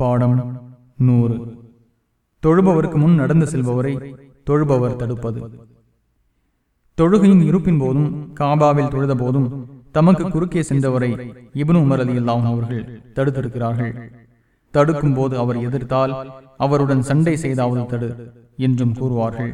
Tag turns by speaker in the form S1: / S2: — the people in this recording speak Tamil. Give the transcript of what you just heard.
S1: பாடம் நூறு. தொழுபவருக்கு முன் நடந்து செல்பவரை தொழுபவர் தடுப்பது. தொழுகையின் இருப்பின் போதும் காபாவில் தொழுத போதும் தமக்கு குறுக்கே சென்றவரை இபனு உமர் அலி அல்லாஹ் அவர்கள் தடுத்திருக்கிறார்கள். தடுக்கும் போது அவர் எதிர்த்தால் அவருடன் சண்டை செய்தாவது தடு என்றும் கூறுவார்கள்.